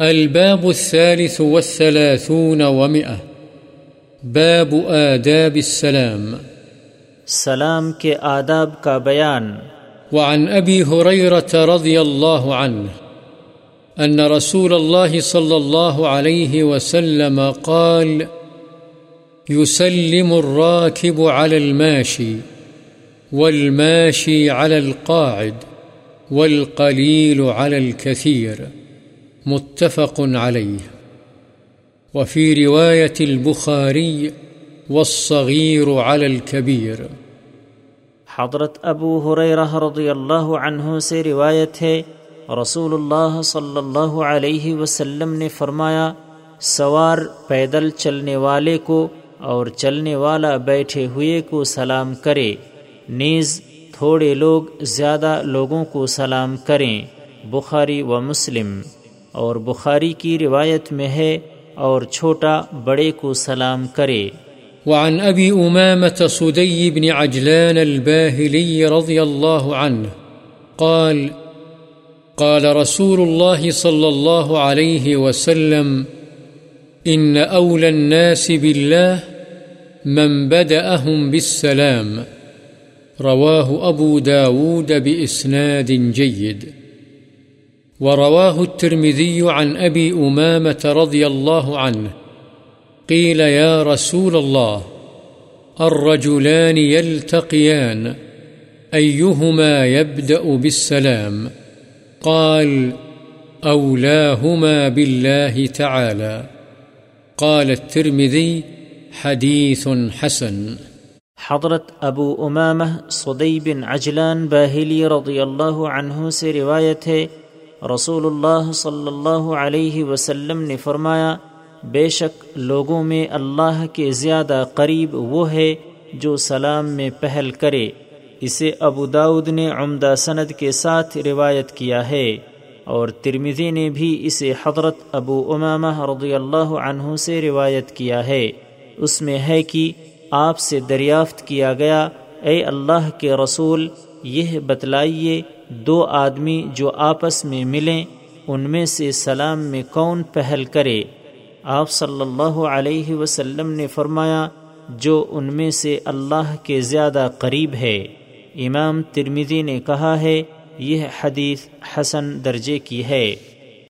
الباب الثالث والثلاثون ومئة. باب آداب السلام. سلام کے آداب کا بیان. وعن أبي هريرة رضي الله عنه أن رسول الله صلى الله عليه وسلم قال يسلم الراكب على الماشي والماشي على القاعد والقليل على الكثير. متفق عليه وفي رواية البخاري والصغير على الكبير حضرت ابو حریرہ رضی اللہ عنہ سے روایت ہے رسول اللہ صلی اللہ علیہ وسلم نے فرمایا، سوار پیدل چلنے والے کو اور چلنے والا بیٹھے ہوئے کو سلام کرے۔ نیز تھوڑے لوگ زیادہ لوگوں کو سلام کریں۔ بخاری و مسلم۔ اور بخاری کی روایت میں ہے اور چھوٹا بڑے کو سلام کرے۔ وعن أبي أمامة صدي بن عجلان الباهلي رضي الله عنه قال قال رسول الله صلى الله عليه وسلم إن أولى الناس بالله من بدأهم بالسلام رواه أبو داود بإسناد جيد ورواه الترمذي عن أبي أمامة رضي الله عنه، قيل يا رسول الله، الرجلان يلتقيان، أيهما يبدأ بالسلام؟ قال أولاهما بالله تعالى. قال الترمذي حديث حسن. حضرت ابو امامہ صدی بن عجلان باہلی رضی اللہ عنہ سے روایت ہے رسول اللہ صلی اللہ علیہ وسلم نے فرمایا بے شک لوگوں میں اللہ کے زیادہ قریب وہ ہے جو سلام میں پہل کرے اسے ابو داود نے عمدہ سند کے ساتھ روایت کیا ہے اور ترمزی نے بھی اسے حضرت ابو امامہ رضی اللہ عنہ سے روایت کیا ہے اس میں ہے کہ آپ سے دریافت کیا گیا، اے اللہ کے رسول، یہ بتلائیے دو آدمی جو آپس میں ملیں، ان میں سے سلام میں کون پہل کرے؟ آپ صلی اللہ علیہ وسلم نے فرمایا، جو ان میں سے اللہ کے زیادہ قریب ہے۔ امام ترمیدی نے کہا ہے، یہ حدیث حسن درجے کی ہے۔